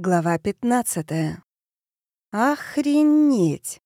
Глава 15. Охренеть!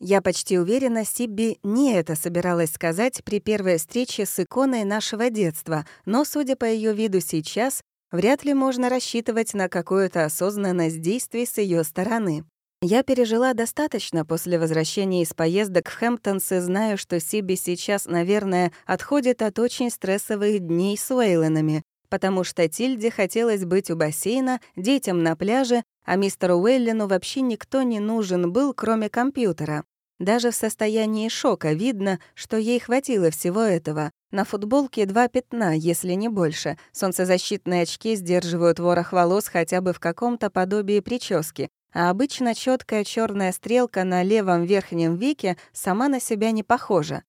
Я почти уверена, Сибби не это собиралась сказать при первой встрече с иконой нашего детства, но, судя по ее виду сейчас, вряд ли можно рассчитывать на какую-то осознанность действий с ее стороны. Я пережила достаточно после возвращения из поездок в Хэмптонс и знаю, что Сибби сейчас, наверное, отходит от очень стрессовых дней с Уэйленами, потому что Тильде хотелось быть у бассейна, детям на пляже, а мистеру Уэллину вообще никто не нужен был, кроме компьютера. Даже в состоянии шока видно, что ей хватило всего этого. На футболке два пятна, если не больше. Солнцезащитные очки сдерживают ворох волос хотя бы в каком-то подобии прически, а обычно четкая черная стрелка на левом верхнем веке сама на себя не похожа.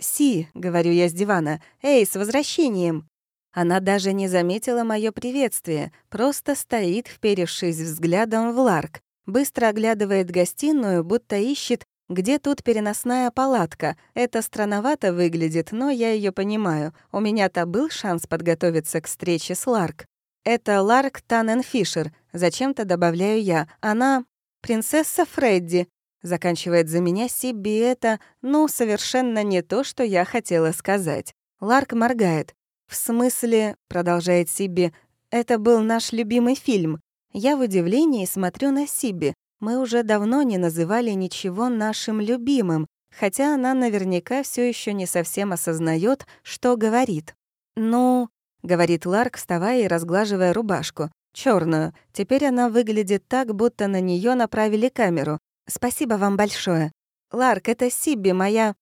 «Си», — говорю я с дивана, — «эй, с возвращением!» Она даже не заметила мое приветствие, просто стоит, вперевшись взглядом в Ларк, быстро оглядывает гостиную, будто ищет, где тут переносная палатка. Это странновато выглядит, но я ее понимаю. У меня-то был шанс подготовиться к встрече с Ларк. Это Ларк Танненфишер, зачем-то добавляю я. Она принцесса Фредди. Заканчивает за меня Сибби это, ну, совершенно не то, что я хотела сказать. Ларк моргает. «В смысле», — продолжает Сиби, — «это был наш любимый фильм. Я в удивлении смотрю на Сиби. Мы уже давно не называли ничего нашим любимым, хотя она наверняка все еще не совсем осознает, что говорит. «Ну», — говорит Ларк, вставая и разглаживая рубашку, черную. Теперь она выглядит так, будто на нее направили камеру. «Спасибо вам большое». «Ларк, это Сиби, моя...»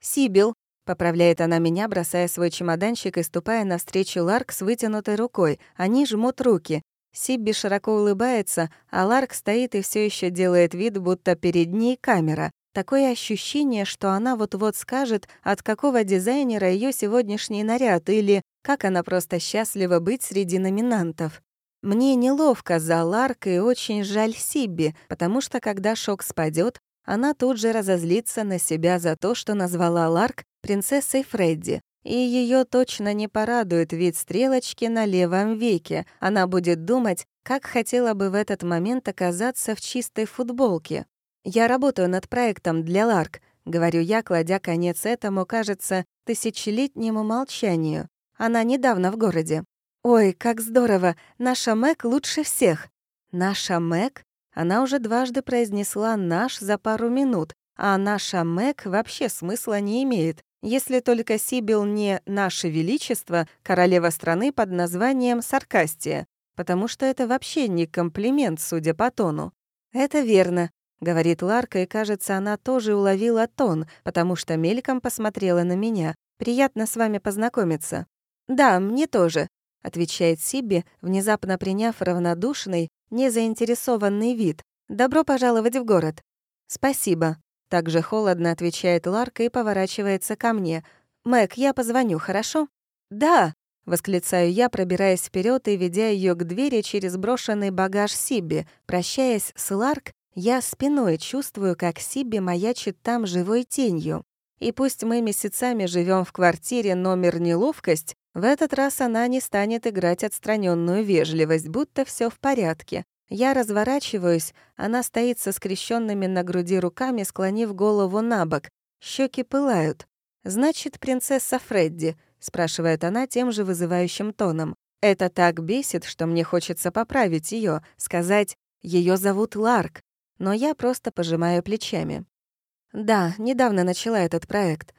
«Сибил», Поправляет она меня, бросая свой чемоданчик и ступая навстречу Ларк с вытянутой рукой. Они жмут руки. Сибби широко улыбается, а Ларк стоит и все еще делает вид, будто перед ней камера. Такое ощущение, что она вот-вот скажет, от какого дизайнера ее сегодняшний наряд или как она просто счастлива быть среди номинантов. Мне неловко за Ларк и очень жаль Сибби, потому что когда шок спадет, она тут же разозлится на себя за то, что назвала Ларк принцессой Фредди. И ее точно не порадует вид стрелочки на левом веке. Она будет думать, как хотела бы в этот момент оказаться в чистой футболке. «Я работаю над проектом для Ларк», — говорю я, кладя конец этому, кажется, тысячелетнему молчанию. Она недавно в городе. «Ой, как здорово! Наша Мэг лучше всех!» «Наша Мэг?» Она уже дважды произнесла «наш» за пару минут, а «наша Мэг» вообще смысла не имеет, если только Сибил не «наше величество», королева страны под названием Саркастия, потому что это вообще не комплимент, судя по тону. «Это верно», — говорит Ларка, и, кажется, она тоже уловила тон, потому что мельком посмотрела на меня. «Приятно с вами познакомиться». «Да, мне тоже», — отвечает Сиби, внезапно приняв равнодушный, незаинтересованный вид. «Добро пожаловать в город». «Спасибо», — также холодно отвечает Ларка и поворачивается ко мне. «Мэг, я позвоню, хорошо?» «Да», — восклицаю я, пробираясь вперед и ведя ее к двери через брошенный багаж Сибби. Прощаясь с Ларк, я спиной чувствую, как Сибби маячит там живой тенью. И пусть мы месяцами живем в квартире номер «Неловкость», в этот раз она не станет играть отстраненную вежливость, будто все в порядке. Я разворачиваюсь, она стоит со скрещенными на груди руками, склонив голову на бок. Щеки пылают. «Значит, принцесса Фредди?» — спрашивает она тем же вызывающим тоном. Это так бесит, что мне хочется поправить ее, сказать ее зовут Ларк». Но я просто пожимаю плечами. «Да, недавно начала этот проект.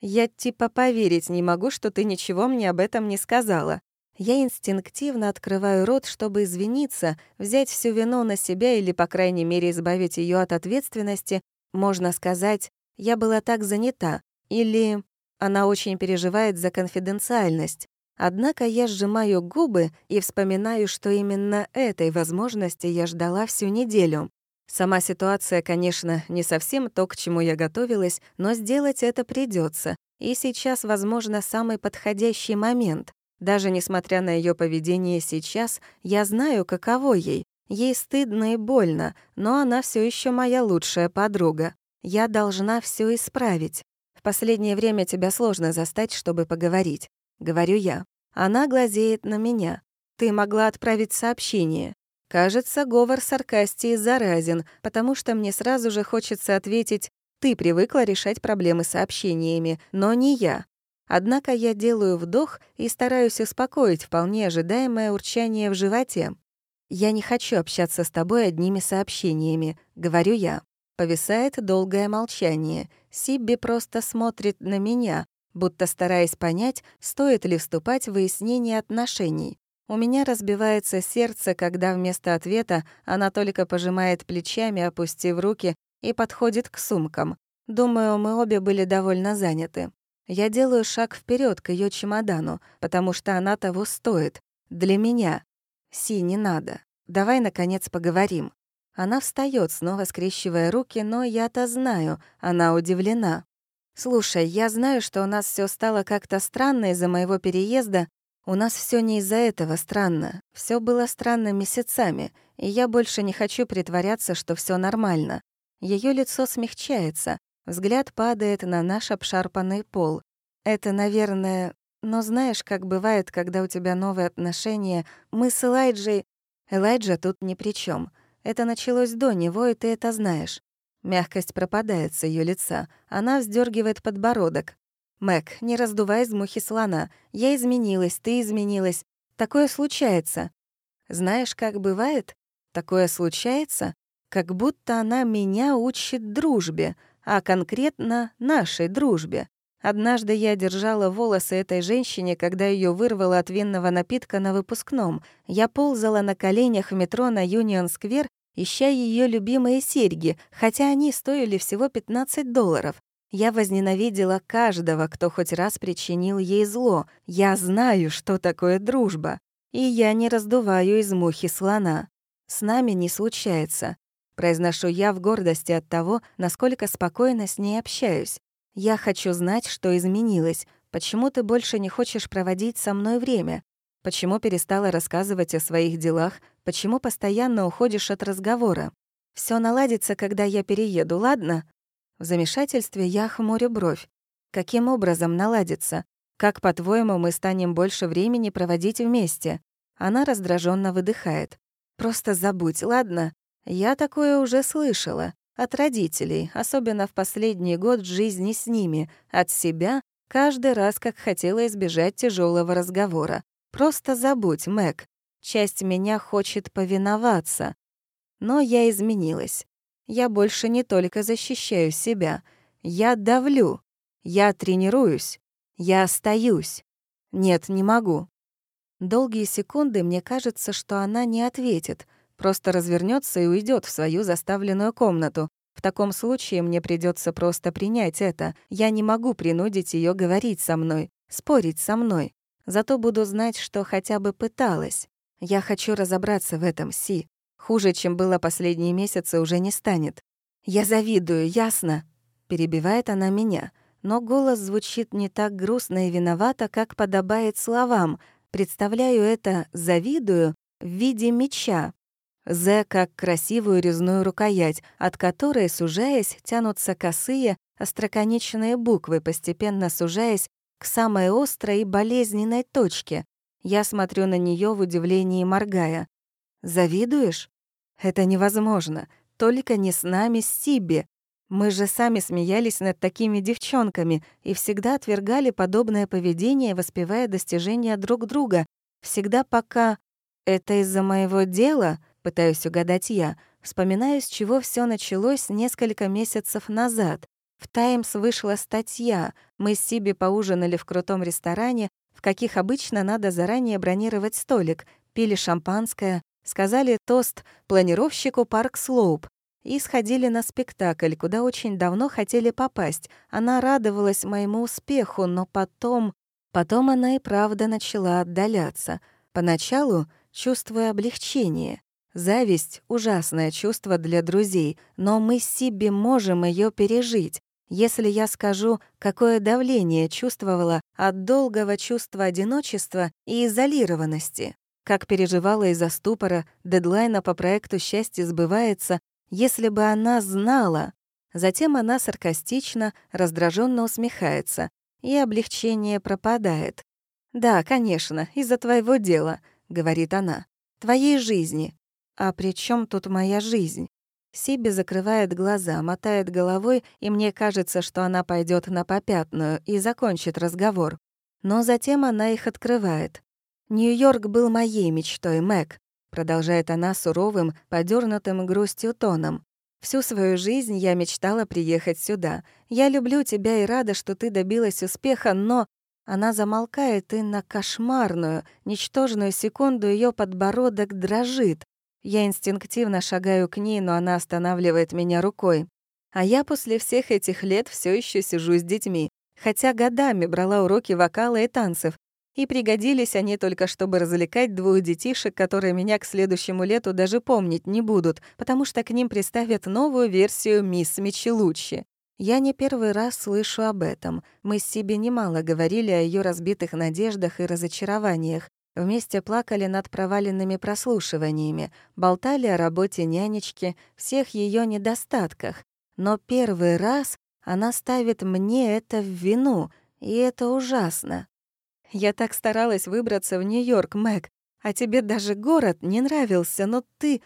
Я типа поверить не могу, что ты ничего мне об этом не сказала. Я инстинктивно открываю рот, чтобы извиниться, взять всю вину на себя или, по крайней мере, избавить ее от ответственности. Можно сказать, я была так занята. Или она очень переживает за конфиденциальность. Однако я сжимаю губы и вспоминаю, что именно этой возможности я ждала всю неделю. Сама ситуация, конечно, не совсем то, к чему я готовилась, но сделать это придется. И сейчас, возможно, самый подходящий момент. Даже несмотря на ее поведение сейчас, я знаю, каково ей. Ей стыдно и больно, но она все еще моя лучшая подруга. Я должна все исправить. В последнее время тебя сложно застать, чтобы поговорить. Говорю я. Она глазеет на меня. Ты могла отправить сообщение. Кажется, говор саркастии заразен, потому что мне сразу же хочется ответить «ты привыкла решать проблемы сообщениями, но не я». Однако я делаю вдох и стараюсь успокоить вполне ожидаемое урчание в животе. «Я не хочу общаться с тобой одними сообщениями», — говорю я. Повисает долгое молчание. Сибби просто смотрит на меня, будто стараясь понять, стоит ли вступать в выяснение отношений. У меня разбивается сердце, когда вместо ответа она только пожимает плечами, опустив руки, и подходит к сумкам. Думаю, мы обе были довольно заняты. Я делаю шаг вперед к ее чемодану, потому что она того стоит. Для меня. Си, не надо. Давай, наконец, поговорим. Она встает, снова скрещивая руки, но я-то знаю, она удивлена. «Слушай, я знаю, что у нас все стало как-то странно из-за моего переезда, у нас все не из-за этого странно. Все было странно месяцами, и я больше не хочу притворяться, что все нормально. Ее лицо смягчается, взгляд падает на наш обшарпанный пол. Это, наверное... Но знаешь, как бывает, когда у тебя новые отношения, мы с Элайджей... Элайджа тут ни при чем. Это началось до него, и ты это знаешь. Мягкость пропадает с ее лица. Она вздергивает подбородок. «Мэг, не раздувай из мухи слона. Я изменилась, ты изменилась. Такое случается. Знаешь, как бывает? Такое случается, как будто она меня учит дружбе, а конкретно нашей дружбе. Однажды я держала волосы этой женщине, когда ее вырвало от винного напитка на выпускном. Я ползала на коленях в метро на Юнион-сквер, ища ее любимые серьги, хотя они стоили всего 15 долларов. Я возненавидела каждого, кто хоть раз причинил ей зло. Я знаю, что такое дружба. И я не раздуваю из мухи слона. С нами не случается. Произношу я в гордости от того, насколько спокойно с ней общаюсь. Я хочу знать, что изменилось. Почему ты больше не хочешь проводить со мной время? Почему перестала рассказывать о своих делах? Почему постоянно уходишь от разговора? Все наладится, когда я перееду, ладно? В замешательстве я хмурю бровь. Каким образом наладится? Как, по-твоему, мы станем больше времени проводить вместе? Она раздраженно выдыхает. Просто забудь, ладно? Я такое уже слышала. От родителей, особенно в последний год жизни с ними. От себя, каждый раз, как хотела избежать тяжелого разговора. Просто забудь, Мэг. Часть меня хочет повиноваться. Но я изменилась. Я больше не только защищаю себя. Я давлю. Я тренируюсь. Я остаюсь. Нет, не могу. Долгие секунды мне кажется, что она не ответит, просто развернется и уйдет в свою заставленную комнату. В таком случае мне придется просто принять это. Я не могу принудить ее говорить со мной, спорить со мной. Зато буду знать, что хотя бы пыталась. Я хочу разобраться в этом, Си. Хуже, чем было последние месяцы, уже не станет. «Я завидую, ясно?» Перебивает она меня, но голос звучит не так грустно и виновато, как подобает словам. Представляю это «завидую» в виде меча. «З» как красивую резную рукоять, от которой, сужаясь, тянутся косые, остроконечные буквы, постепенно сужаясь к самой острой и болезненной точке. Я смотрю на нее в удивлении, моргая. Завидуешь? Это невозможно. Только не с нами, с Сиби. Мы же сами смеялись над такими девчонками и всегда отвергали подобное поведение, воспевая достижения друг друга. Всегда пока... Это из-за моего дела, пытаюсь угадать я, вспоминаю, с чего все началось несколько месяцев назад. В «Таймс» вышла статья. Мы с Сиби поужинали в крутом ресторане, в каких обычно надо заранее бронировать столик, пили шампанское, сказали тост планировщику Парк Слоуп и сходили на спектакль, куда очень давно хотели попасть. Она радовалась моему успеху, но потом... Потом она и правда начала отдаляться. Поначалу чувствуя облегчение. Зависть — ужасное чувство для друзей, но мы с Сибби можем ее пережить. Если я скажу, какое давление чувствовала от долгого чувства одиночества и изолированности как переживала из-за ступора, дедлайна по проекту «Счастье сбывается», если бы она знала. Затем она саркастично, раздраженно усмехается, и облегчение пропадает. «Да, конечно, из-за твоего дела», — говорит она, — «твоей жизни». «А при чем тут моя жизнь?» Сиби закрывает глаза, мотает головой, и мне кажется, что она пойдет на попятную и закончит разговор. Но затем она их открывает. «Нью-Йорк был моей мечтой, Мэг», — продолжает она суровым, подернутым грустью тоном. «Всю свою жизнь я мечтала приехать сюда. Я люблю тебя и рада, что ты добилась успеха, но...» Она замолкает, и на кошмарную, ничтожную секунду ее подбородок дрожит. Я инстинктивно шагаю к ней, но она останавливает меня рукой. А я после всех этих лет все еще сижу с детьми, хотя годами брала уроки вокала и танцев, и пригодились они только, чтобы развлекать двух детишек, которые меня к следующему лету даже помнить не будут, потому что к ним приставят новую версию «Мисс Мичелуччи». Я не первый раз слышу об этом. Мы с Сиби немало говорили о ее разбитых надеждах и разочарованиях. Вместе плакали над проваленными прослушиваниями, болтали о работе нянечки, всех ее недостатках. Но первый раз она ставит мне это в вину, и это ужасно. Я так старалась выбраться в Нью-Йорк, Мэг, а тебе даже город не нравился, но ты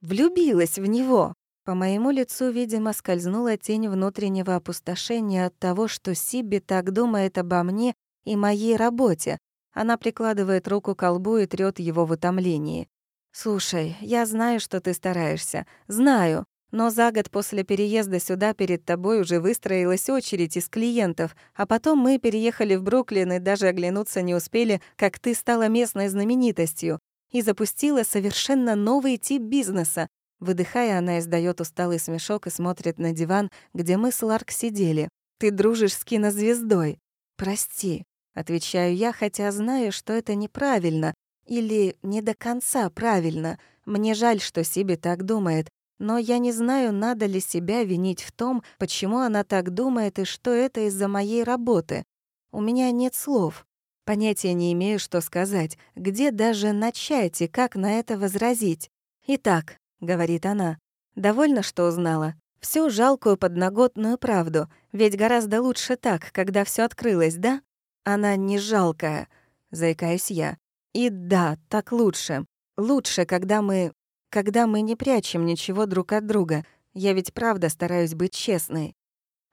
влюбилась в него. По моему лицу, видимо, скользнула тень внутреннего опустошения от того, что Сиби так думает обо мне и моей работе, она прикладывает руку к колбу и трёт его в утомлении. «Слушай, я знаю, что ты стараешься. Знаю. Но за год после переезда сюда перед тобой уже выстроилась очередь из клиентов, а потом мы переехали в Бруклин и даже оглянуться не успели, как ты стала местной знаменитостью и запустила совершенно новый тип бизнеса. Выдыхая, она издает усталый смешок и смотрит на диван, где мы с Ларк сидели. «Ты дружишь с кинозвездой. Прости, Отвечаю я, хотя знаю, что это неправильно или не до конца правильно. Мне жаль, что Сиби так думает, но я не знаю, надо ли себя винить в том, почему она так думает и что это из-за моей работы. У меня нет слов. Понятия не имею, что сказать, где даже начать и как на это возразить. «Итак», — говорит она, — «довольно, что узнала. Всю жалкую подноготную правду, ведь гораздо лучше так, когда все открылось, да? Она не жалкая, заикаюсь я. И да, так лучше. Лучше, когда мы... Когда мы не прячем ничего друг от друга. Я ведь правда стараюсь быть честной.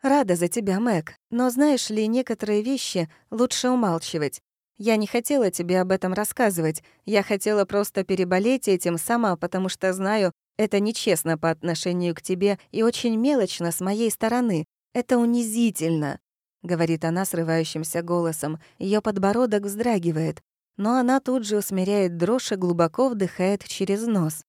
Рада за тебя, Мэг, но знаешь ли, некоторые вещи лучше умалчивать. Я не хотела тебе об этом рассказывать. Я хотела просто переболеть этим сама, потому что знаю, это нечестно по отношению к тебе и очень мелочно с моей стороны. Это унизительно говорит она срывающимся голосом. Ее подбородок вздрагивает, но она тут же усмиряет дрожь и глубоко вдыхает через нос.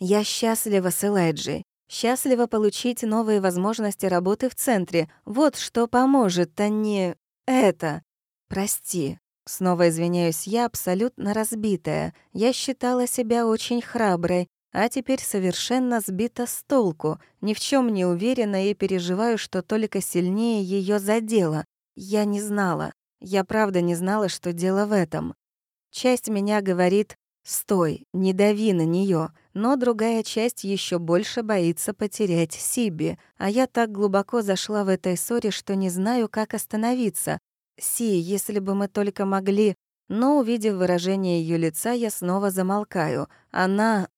«Я счастлива с Элайджей. Счастлива получить новые возможности работы в центре. Вот что поможет, а не это. Прости». Снова извиняюсь я, абсолютно разбитая. Я считала себя очень храброй, а теперь совершенно сбита с толку, ни в чем не уверена и переживаю, что только сильнее ее задело. Я не знала. Я правда не знала, что дело в этом. Часть меня говорит «Стой, не дави на нее, но другая часть еще больше боится потерять Сиби, а я так глубоко зашла в этой ссоре, что не знаю, как остановиться. Си, если бы мы только могли... Но, увидев выражение ее лица, я снова замолкаю. Она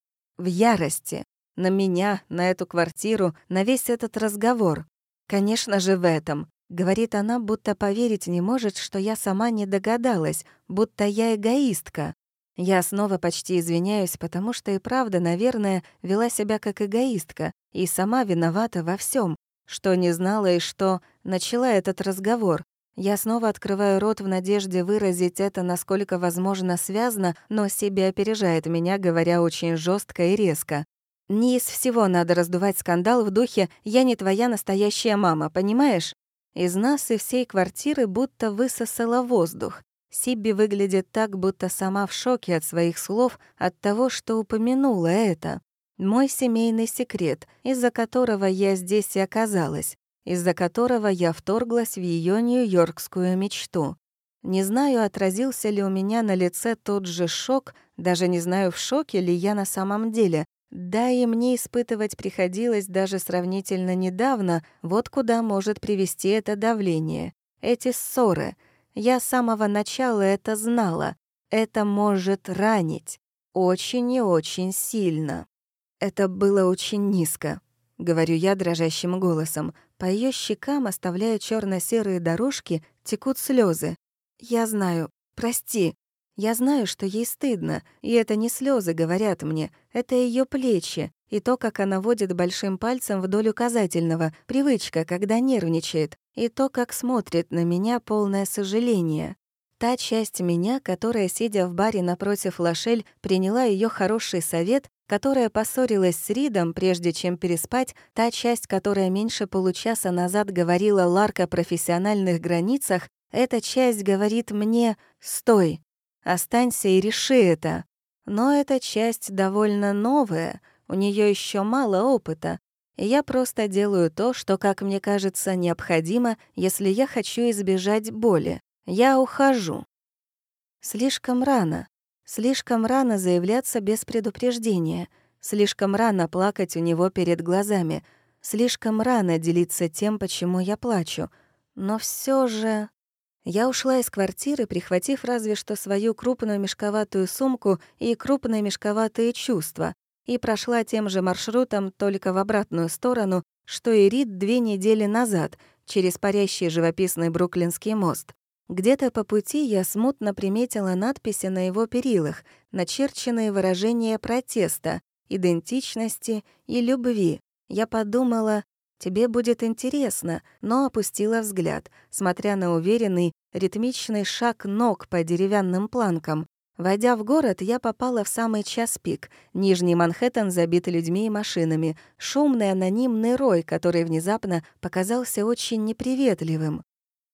в ярости. На меня, на эту квартиру, на весь этот разговор. Конечно же, в этом. Говорит она, будто поверить не может, что я сама не догадалась, будто я эгоистка. Я снова почти извиняюсь, потому что и правда, наверное, вела себя как эгоистка и сама виновата во всем, что не знала и что начала этот разговор, я снова открываю рот в надежде выразить это, насколько возможно, связно, но себе опережает меня, говоря очень жестко и резко. Не из всего надо раздувать скандал в духе «я не твоя настоящая мама», понимаешь? Из нас и всей квартиры будто высосала воздух. Сибби выглядит так, будто сама в шоке от своих слов, от того, что упомянула это. Мой семейный секрет, из-за которого я здесь и оказалась из-за которого я вторглась в ее нью-йоркскую мечту. Не знаю, отразился ли у меня на лице тот же шок, даже не знаю, в шоке ли я на самом деле. Да и мне испытывать приходилось даже сравнительно недавно, вот куда может привести это давление. Эти ссоры. Я с самого начала это знала. Это может ранить. Очень и очень сильно. Это было очень низко, говорю я дрожащим голосом. По ее щекам, оставляя черно серые дорожки, текут слезы. Я знаю, прости. Я знаю, что ей стыдно, и это не слезы говорят мне, это ее плечи, и то, как она водит большим пальцем вдоль указательного, привычка, когда нервничает, и то, как смотрит на меня полное сожаление. Та часть меня, которая, сидя в баре напротив Лошель, приняла ее хороший совет которая поссорилась с Ридом, прежде чем переспать, та часть, которая меньше получаса назад говорила Ларк о профессиональных границах, эта часть говорит мне «Стой, останься и реши это». Но эта часть довольно новая, у нее еще мало опыта, и я просто делаю то, что, как мне кажется, необходимо, если я хочу избежать боли. Я ухожу. Слишком рано. Слишком рано заявляться без предупреждения, слишком рано плакать у него перед глазами, слишком рано делиться тем, почему я плачу. Но все же... Я ушла из квартиры, прихватив разве что свою крупную мешковатую сумку и крупные мешковатые чувства, и прошла тем же маршрутом, только в обратную сторону, что и Рид две недели назад, через парящий живописный Бруклинский мост. Где-то по пути я смутно приметила надписи на его перилах, начерченные выражения протеста, идентичности и любви. Я подумала, тебе будет интересно, но опустила взгляд, смотря на уверенный, ритмичный шаг ног по деревянным планкам. Войдя в город, я попала в самый час пик. Нижний Манхэттен забит людьми и машинами. Шумный анонимный рой, который внезапно показался очень неприветливым.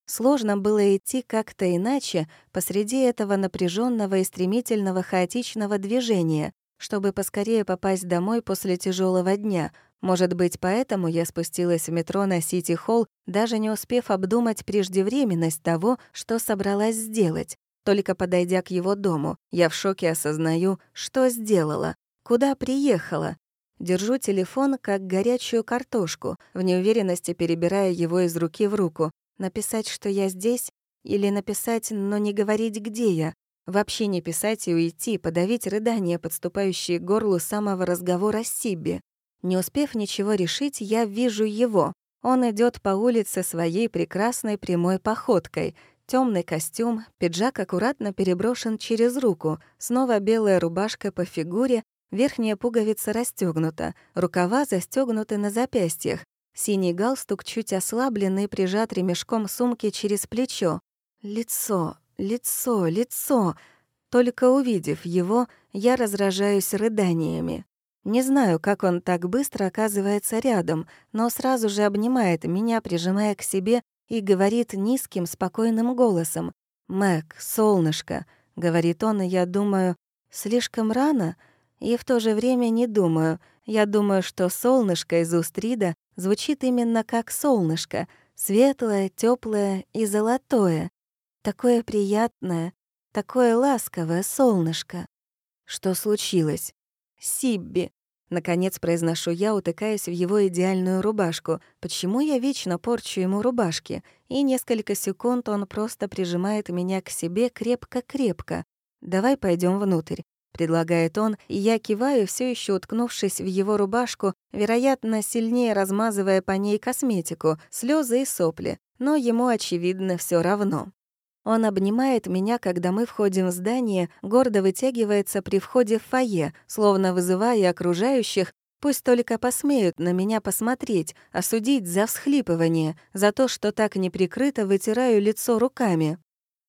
Сложно было идти как-то иначе посреди этого напряженного и стремительного хаотичного движения, чтобы поскорее попасть домой после тяжелого дня. Может быть, поэтому я спустилась в метро на Сити-Холл, даже не успев обдумать преждевременность того, что собралась сделать. Только подойдя к его дому, я в шоке осознаю, что сделала, куда приехала. Держу телефон, как горячую картошку, в неуверенности перебирая его из руки в руку, Написать, что я здесь, или написать, но не говорить, где я. Вообще не писать и уйти, подавить рыдания, подступающие к горлу самого разговора с Сибби. Не успев ничего решить, я вижу его. Он идет по улице своей прекрасной прямой походкой. Темный костюм, пиджак аккуратно переброшен через руку, снова белая рубашка по фигуре, верхняя пуговица расстегнута, рукава застегнуты на запястьях, Синий галстук чуть ослабленный, прижат ремешком сумки через плечо. Лицо, лицо, лицо. Только увидев его, я разражаюсь рыданиями. Не знаю, как он так быстро оказывается рядом, но сразу же обнимает меня, прижимая к себе, и говорит низким, спокойным голосом. «Мэг, солнышко», — говорит он, и я думаю, «слишком рано?» И в то же время не думаю. Я думаю, что солнышко из уст Рида звучит именно как солнышко, светлое, теплое и золотое. Такое приятное, такое ласковое солнышко. Что случилось? Сибби. Наконец произношу я, утыкаясь в его идеальную рубашку. Почему я вечно порчу ему рубашки? И несколько секунд он просто прижимает меня к себе крепко-крепко. Давай пойдем внутрь предлагает он, и я киваю, все еще уткнувшись в его рубашку, вероятно, сильнее размазывая по ней косметику, слезы и сопли, но ему, очевидно, все равно. Он обнимает меня, когда мы входим в здание, гордо вытягивается при входе в фойе, словно вызывая окружающих, пусть только посмеют на меня посмотреть, осудить за всхлипывание, за то, что так неприкрыто вытираю лицо руками.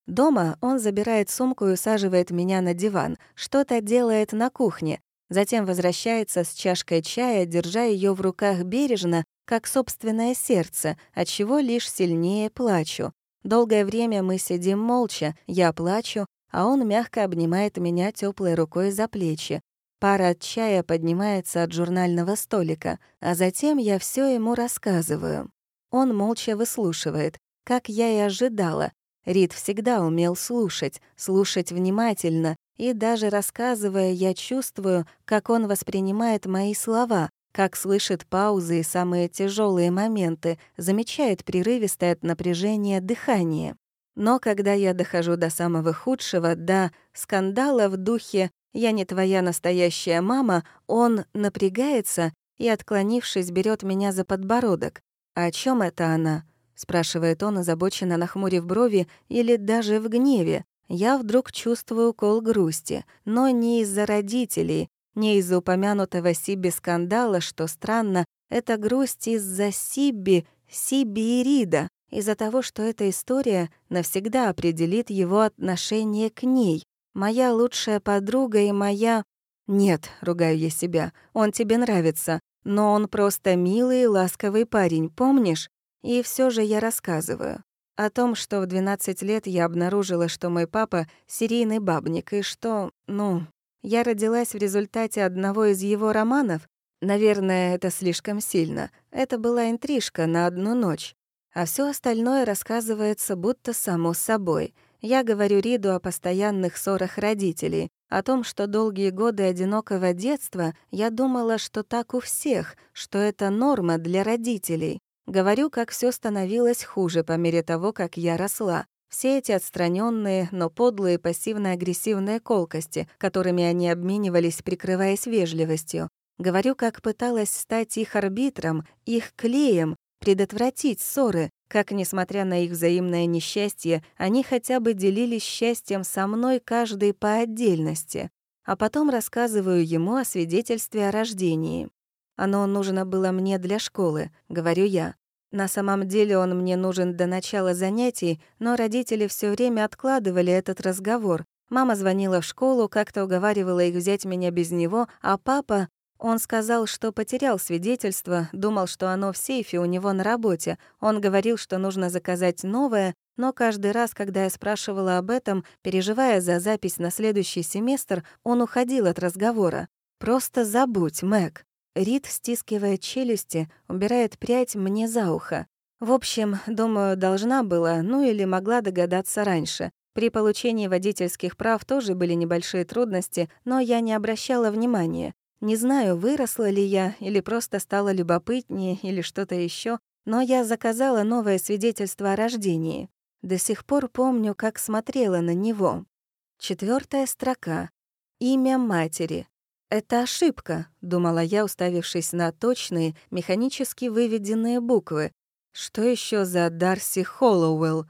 Дома он забирает сумку и усаживает меня на диван, что-то делает на кухне, затем возвращается с чашкой чая, держа ее в руках бережно, как собственное сердце, от чего лишь сильнее плачу. Долгое время мы сидим молча, я плачу, а он мягко обнимает меня теплой рукой за плечи. Пара от чая поднимается от журнального столика, а затем я все ему рассказываю. Он молча выслушивает, как я и ожидала, Рид всегда умел слушать, слушать внимательно, и даже рассказывая, я чувствую, как он воспринимает мои слова, как слышит паузы и самые тяжелые моменты, замечает прерывистое от напряжения дыхание. Но когда я дохожу до самого худшего, до скандала в духе «Я не твоя настоящая мама», он напрягается и, отклонившись, берет меня за подбородок. «А «О чем это она?» — спрашивает он, озабоченно нахмурив брови или даже в гневе. Я вдруг чувствую кол грусти, но не из-за родителей, не из-за упомянутого Сиби скандала, что странно, это грусть из-за Сиби, Сиби и Рида, из-за того, что эта история навсегда определит его отношение к ней. Моя лучшая подруга и моя... Нет, ругаю я себя, он тебе нравится, но он просто милый и ласковый парень, помнишь? И все же я рассказываю. О том, что в 12 лет я обнаружила, что мой папа — серийный бабник, и что, ну, я родилась в результате одного из его романов. Наверное, это слишком сильно. Это была интрижка на одну ночь. А все остальное рассказывается будто само собой. Я говорю Риду о постоянных ссорах родителей, о том, что долгие годы одинокого детства я думала, что так у всех, что это норма для родителей. Говорю, как все становилось хуже по мере того, как я росла. Все эти отстраненные, но подлые пассивно-агрессивные колкости, которыми они обменивались, прикрываясь вежливостью. Говорю, как пыталась стать их арбитром, их клеем, предотвратить ссоры, как, несмотря на их взаимное несчастье, они хотя бы делились счастьем со мной каждый по отдельности. А потом рассказываю ему о свидетельстве о рождении. Оно нужно было мне для школы, говорю я. На самом деле он мне нужен до начала занятий, но родители все время откладывали этот разговор. Мама звонила в школу, как-то уговаривала их взять меня без него, а папа... Он сказал, что потерял свидетельство, думал, что оно в сейфе у него на работе. Он говорил, что нужно заказать новое, но каждый раз, когда я спрашивала об этом, переживая за запись на следующий семестр, он уходил от разговора. «Просто забудь, Мэг». Рид, стискивая челюсти, убирает прядь мне за ухо. В общем, думаю, должна была, ну или могла догадаться раньше. При получении водительских прав тоже были небольшие трудности, но я не обращала внимания. Не знаю, выросла ли я, или просто стала любопытнее, или что-то еще, но я заказала новое свидетельство о рождении. До сих пор помню, как смотрела на него. Четвертая строка. Имя матери. «Это ошибка», — думала я, уставившись на точные, механически выведенные буквы. «Что еще за Дарси Холлоуэлл?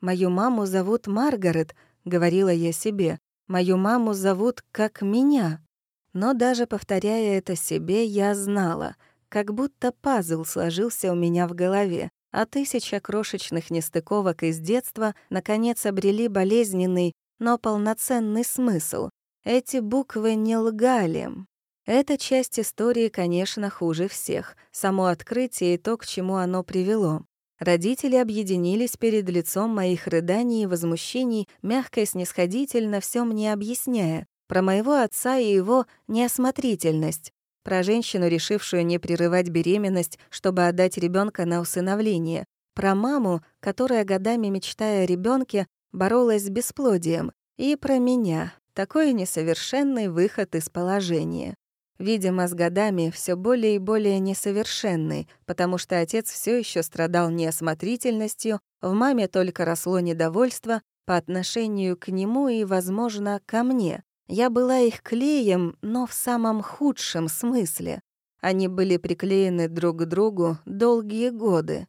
Мою маму зовут Маргарет», — говорила я себе. «Мою маму зовут как меня». Но даже повторяя это себе, я знала, как будто пазл сложился у меня в голове, а тысяча крошечных нестыковок из детства наконец обрели болезненный, но полноценный смысл. Эти буквы не лгали. Эта часть истории, конечно, хуже всех. Само открытие и то, к чему оно привело. Родители объединились перед лицом моих рыданий и возмущений, мягко и снисходительно все мне объясняя. Про моего отца и его неосмотрительность. Про женщину, решившую не прерывать беременность, чтобы отдать ребенка на усыновление. Про маму, которая, годами мечтая о ребенке, боролась с бесплодием. И про меня, такой несовершенный выход из положения. Видимо, с годами все более и более несовершенный, потому что отец все еще страдал неосмотрительностью, в маме только росло недовольство по отношению к нему и, возможно, ко мне. Я была их клеем, но в самом худшем смысле. Они были приклеены друг к другу долгие годы.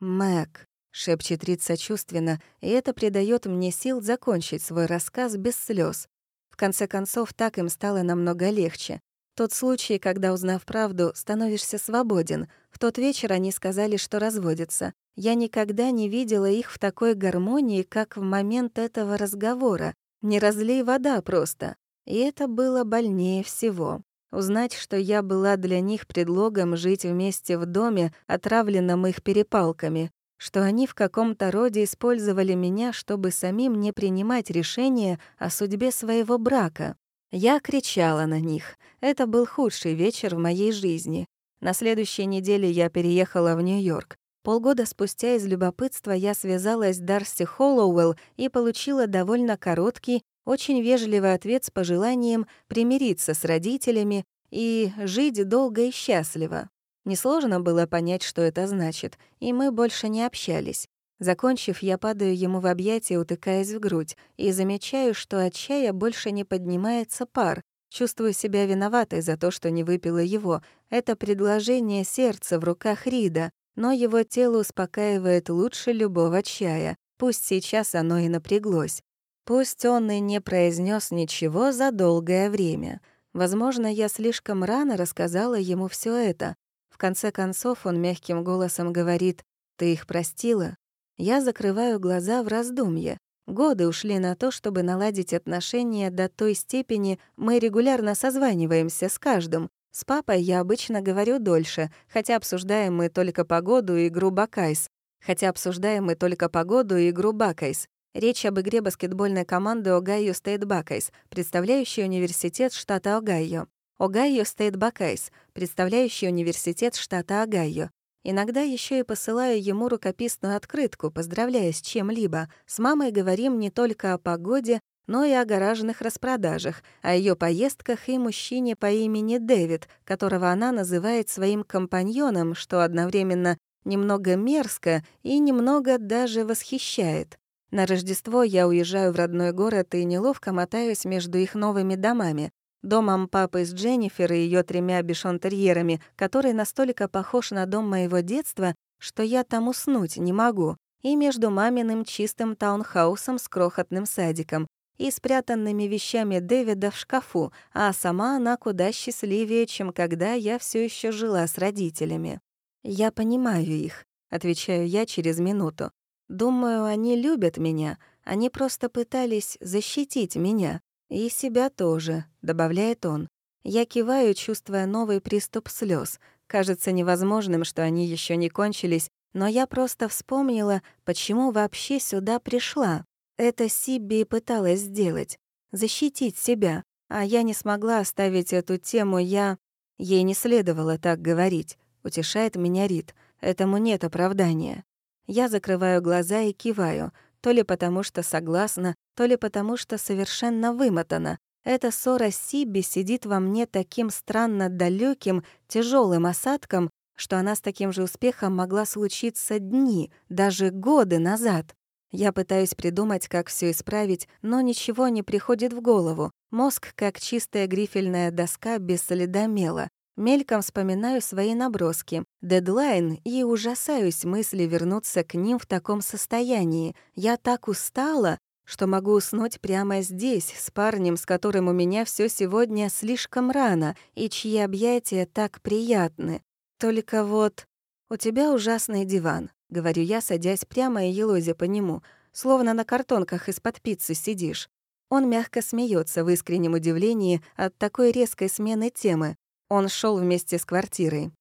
«Мэг», — шепчет Рид сочувственно, и это придает мне сил закончить свой рассказ без слез. В конце концов, так им стало намного легче. Тот случай, когда, узнав правду, становишься свободен. В тот вечер они сказали, что разводятся. Я никогда не видела их в такой гармонии, как в момент этого разговора. Не разлей вода просто. И это было больнее всего. Узнать, что я была для них предлогом жить вместе в доме, отравленном их перепалками что они в каком-то роде использовали меня, чтобы самим не принимать решения о судьбе своего брака. Я кричала на них. Это был худший вечер в моей жизни. На следующей неделе я переехала в Нью-Йорк. Полгода спустя из любопытства я связалась с Дарси Холлоуэлл и получила довольно короткий, очень вежливый ответ с пожеланием примириться с родителями и жить долго и счастливо. Несложно было понять, что это значит, и мы больше не общались. Закончив, я падаю ему в объятия, утыкаясь в грудь, и замечаю, что от чая больше не поднимается пар. Чувствую себя виноватой за то, что не выпила его. Это предложение сердца в руках Рида, но его тело успокаивает лучше любого чая. Пусть сейчас оно и напряглось. Пусть он и не произнес ничего за долгое время. Возможно, я слишком рано рассказала ему все это. В конце концов он мягким голосом говорит «Ты их простила?» Я закрываю глаза в раздумье. Годы ушли на то, чтобы наладить отношения до той степени, мы регулярно созваниваемся с каждым. С папой я обычно говорю дольше, хотя обсуждаем мы только погоду и игру Бакайс. Хотя обсуждаем мы только погоду и игру Бакайс. Речь об игре баскетбольной команды Огайо Стейт Бакайс, представляющей университет штата Огайо. Огайо Стейт Бакайс, представляющий университет штата Огайо. Иногда еще и посылаю ему рукописную открытку, поздравляя с чем-либо. С мамой говорим не только о погоде, но и о гаражных распродажах, о ее поездках и мужчине по имени Дэвид, которого она называет своим компаньоном, что одновременно немного мерзко и немного даже восхищает. На Рождество я уезжаю в родной город и неловко мотаюсь между их новыми домами домом папы с Дженнифер и ее тремя бишонтерьерами, который настолько похож на дом моего детства, что я там уснуть не могу, и между маминым чистым таунхаусом с крохотным садиком, и спрятанными вещами Дэвида в шкафу, а сама она куда счастливее, чем когда я все еще жила с родителями. «Я понимаю их», — отвечаю я через минуту. «Думаю, они любят меня, они просто пытались защитить меня. «И себя тоже», — добавляет он. Я киваю, чувствуя новый приступ слез. Кажется невозможным, что они еще не кончились, но я просто вспомнила, почему вообще сюда пришла. Это Сибби пыталась сделать. Защитить себя. А я не смогла оставить эту тему, я... Ей не следовало так говорить. Утешает меня Рит. Этому нет оправдания. Я закрываю глаза и киваю то ли потому, что согласна, то ли потому, что совершенно вымотана. Эта ссора с Сибби сидит во мне таким странно далеким, тяжелым осадком, что она с таким же успехом могла случиться дни, даже годы назад. Я пытаюсь придумать, как все исправить, но ничего не приходит в голову. Мозг как чистая грифельная доска без следа мела. Мельком вспоминаю свои наброски, дедлайн и ужасаюсь мысли вернуться к ним в таком состоянии. Я так устала, что могу уснуть прямо здесь, с парнем, с которым у меня все сегодня слишком рано, и чьи объятия так приятны. Только вот... «У тебя ужасный диван», — говорю я, садясь прямо и елозя по нему, словно на картонках из-под пиццы сидишь. Он мягко смеется в искреннем удивлении от такой резкой смены темы. Он шел вместе с квартирой.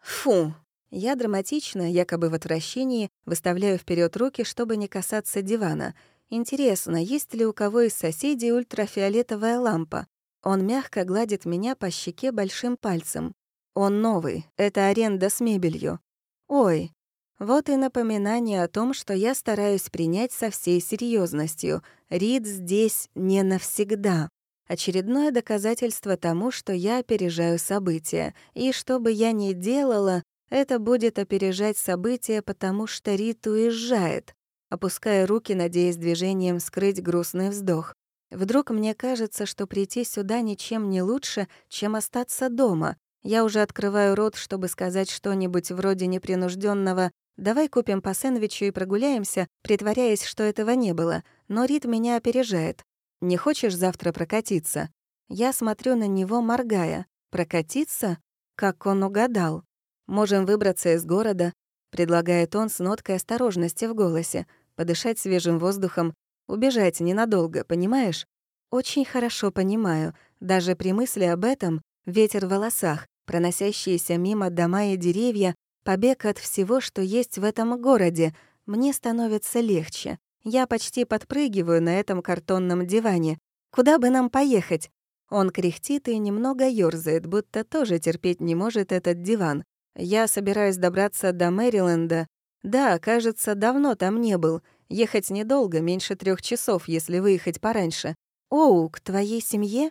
Фу! Я драматично, якобы в отвращении, выставляю вперед руки, чтобы не касаться дивана. Интересно, есть ли у кого из соседей ультрафиолетовая лампа? Он мягко гладит меня по щеке большим пальцем. Он новый, это аренда с мебелью. Ой, вот и напоминание о том, что я стараюсь принять со всей серьезностью. Рид здесь не навсегда. Очередное доказательство тому, что я опережаю события. И что бы я ни делала, это будет опережать события, потому что Рит уезжает. Опуская руки, надеясь движением скрыть грустный вздох. Вдруг мне кажется, что прийти сюда ничем не лучше, чем остаться дома. Я уже открываю рот, чтобы сказать что-нибудь вроде непринужденного «давай купим по сэндвичу и прогуляемся», притворяясь, что этого не было. Но Рит меня опережает. Не хочешь завтра прокатиться?» Я смотрю на него, моргая. «Прокатиться? Как он угадал? Можем выбраться из города», — предлагает он с ноткой осторожности в голосе, подышать свежим воздухом, убежать ненадолго, понимаешь? Очень хорошо понимаю. Даже при мысли об этом ветер в волосах, проносящиеся мимо дома и деревья, побег от всего, что есть в этом городе, мне становится легче. Я почти подпрыгиваю на этом картонном диване. Куда бы нам поехать? Он кряхтит и немного ёрзает, будто тоже терпеть не может этот диван. Я собираюсь добраться до Мэриленда. Да, кажется, давно там не был. Ехать недолго, меньше трех часов, если выехать пораньше. Оу, к твоей семье?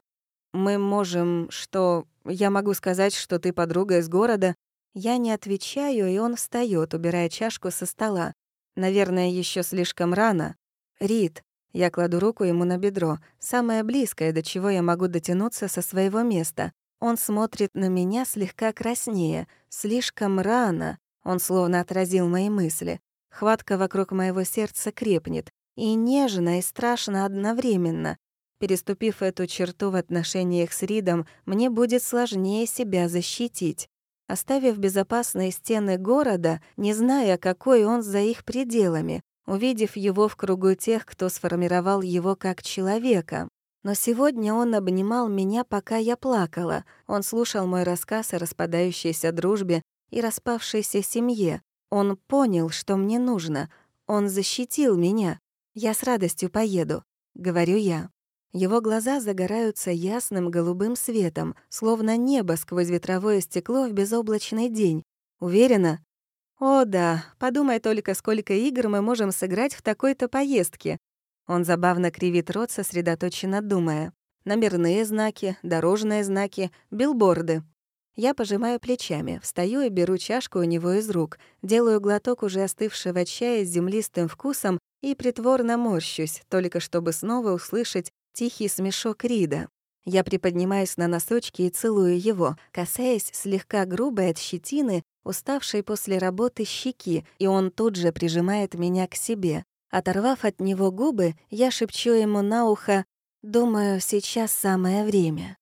Мы можем, что... Я могу сказать, что ты подруга из города. Я не отвечаю, и он встаёт, убирая чашку со стола. Наверное, еще слишком рано. Рид. Я кладу руку ему на бедро, самое близкое, до чего я могу дотянуться со своего места. Он смотрит на меня слегка краснее. Слишком рано. Он словно отразил мои мысли. Хватка вокруг моего сердца крепнет. И нежно, и страшно одновременно. Переступив эту черту в отношениях с Ридом, мне будет сложнее себя защитить. Оставив безопасные стены города, не зная, какой он за их пределами, увидев его в кругу тех, кто сформировал его как человека. Но сегодня он обнимал меня, пока я плакала. Он слушал мой рассказ о распадающейся дружбе и распавшейся семье. Он понял, что мне нужно. Он защитил меня. Я с радостью поеду, — говорю я. Его глаза загораются ясным голубым светом, словно небо сквозь ветровое стекло в безоблачный день. Уверена? О, да, подумай только, сколько игр мы можем сыграть в такой-то поездке. Он забавно кривит рот, сосредоточенно думая. Номерные знаки, дорожные знаки, билборды. Я пожимаю плечами, встаю и беру чашку у него из рук, делаю глоток уже остывшего чая с землистым вкусом и притворно морщусь, только чтобы снова услышать тихий смешок Рида. Я приподнимаюсь на носочки и целую его, касаясь слегка грубой от щетины, уставшей после работы щеки, и он тут же прижимает меня к себе. Оторвав от него губы, я шепчу ему на ухо «Думаю, сейчас самое время».